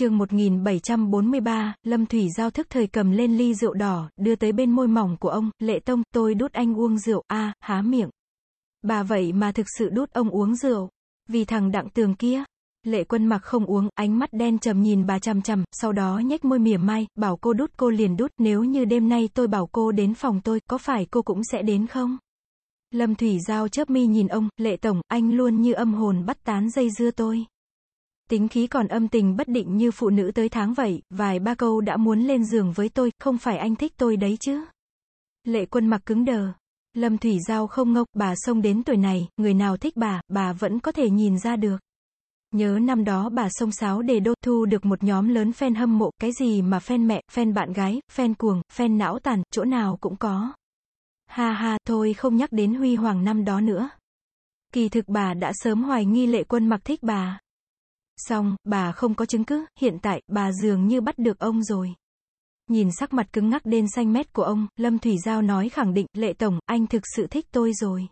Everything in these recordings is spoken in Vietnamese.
chương 1743, Lâm Thủy Giao thức thời cầm lên ly rượu đỏ, đưa tới bên môi mỏng của ông, lệ tông, tôi đút anh uống rượu, a há miệng. Bà vậy mà thực sự đút ông uống rượu. Vì thằng đặng tường kia. Lệ quân mặc không uống, ánh mắt đen trầm nhìn bà chằm chằm, sau đó nhếch môi mỉa mai, bảo cô đút cô liền đút, nếu như đêm nay tôi bảo cô đến phòng tôi, có phải cô cũng sẽ đến không? Lâm Thủy Giao chớp mi nhìn ông, lệ tổng, anh luôn như âm hồn bắt tán dây dưa tôi. Tính khí còn âm tình bất định như phụ nữ tới tháng vậy, vài ba câu đã muốn lên giường với tôi, không phải anh thích tôi đấy chứ. Lệ quân mặc cứng đờ. Lâm Thủy Giao không ngốc, bà xông đến tuổi này, người nào thích bà, bà vẫn có thể nhìn ra được. Nhớ năm đó bà sông sáo đề đô thu được một nhóm lớn fan hâm mộ, cái gì mà fan mẹ, fan bạn gái, fan cuồng, fan não tàn, chỗ nào cũng có. Ha ha, thôi không nhắc đến huy hoàng năm đó nữa. Kỳ thực bà đã sớm hoài nghi lệ quân mặc thích bà. Xong, bà không có chứng cứ, hiện tại, bà dường như bắt được ông rồi. Nhìn sắc mặt cứng ngắc đen xanh mét của ông, Lâm Thủy Giao nói khẳng định, lệ tổng, anh thực sự thích tôi rồi.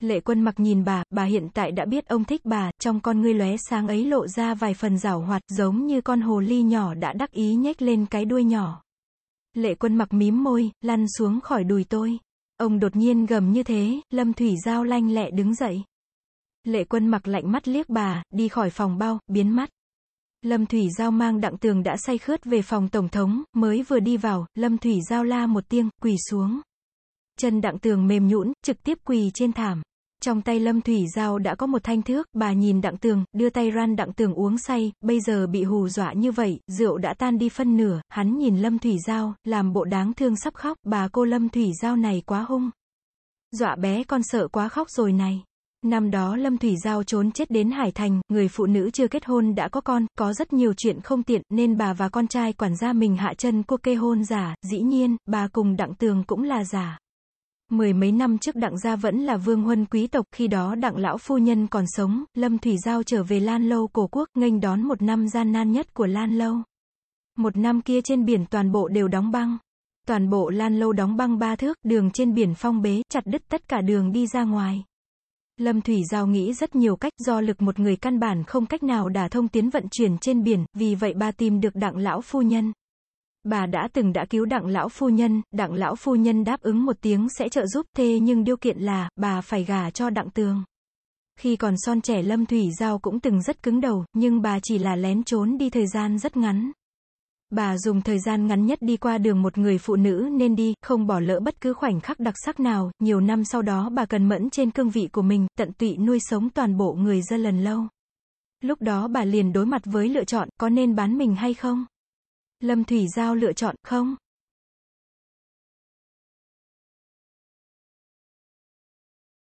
Lệ quân mặc nhìn bà, bà hiện tại đã biết ông thích bà, trong con ngươi lóe sáng ấy lộ ra vài phần rảo hoạt, giống như con hồ ly nhỏ đã đắc ý nhếch lên cái đuôi nhỏ. Lệ quân mặc mím môi, lăn xuống khỏi đùi tôi. Ông đột nhiên gầm như thế, Lâm Thủy Giao lanh lẹ đứng dậy. Lệ quân mặc lạnh mắt liếc bà, đi khỏi phòng bao, biến mắt. Lâm Thủy Giao mang đặng tường đã say khướt về phòng tổng thống, mới vừa đi vào, Lâm Thủy Giao la một tiếng, quỳ xuống. Chân đặng tường mềm nhũn, trực tiếp quỳ trên thảm. Trong tay Lâm Thủy Giao đã có một thanh thước, bà nhìn đặng tường, đưa tay ran đặng tường uống say, bây giờ bị hù dọa như vậy, rượu đã tan đi phân nửa, hắn nhìn Lâm Thủy Giao, làm bộ đáng thương sắp khóc, bà cô Lâm Thủy Giao này quá hung. Dọa bé con sợ quá khóc rồi này. Năm đó Lâm Thủy Giao trốn chết đến Hải Thành, người phụ nữ chưa kết hôn đã có con, có rất nhiều chuyện không tiện, nên bà và con trai quản gia mình hạ chân cô kê hôn giả, dĩ nhiên, bà cùng đặng tường cũng là giả. Mười mấy năm trước đặng gia vẫn là vương huân quý tộc, khi đó đặng lão phu nhân còn sống, Lâm Thủy Giao trở về Lan Lâu cổ quốc, nghênh đón một năm gian nan nhất của Lan Lâu. Một năm kia trên biển toàn bộ đều đóng băng. Toàn bộ Lan Lâu đóng băng ba thước, đường trên biển phong bế, chặt đứt tất cả đường đi ra ngoài. Lâm Thủy Giao nghĩ rất nhiều cách do lực một người căn bản không cách nào đả thông tiến vận chuyển trên biển, vì vậy bà tìm được đặng lão phu nhân. Bà đã từng đã cứu đặng lão phu nhân, đặng lão phu nhân đáp ứng một tiếng sẽ trợ giúp thê nhưng điều kiện là, bà phải gả cho đặng tường. Khi còn son trẻ Lâm Thủy Giao cũng từng rất cứng đầu, nhưng bà chỉ là lén trốn đi thời gian rất ngắn. Bà dùng thời gian ngắn nhất đi qua đường một người phụ nữ nên đi, không bỏ lỡ bất cứ khoảnh khắc đặc sắc nào, nhiều năm sau đó bà cần mẫn trên cương vị của mình, tận tụy nuôi sống toàn bộ người dân lần lâu. Lúc đó bà liền đối mặt với lựa chọn, có nên bán mình hay không? Lâm Thủy Giao lựa chọn, không.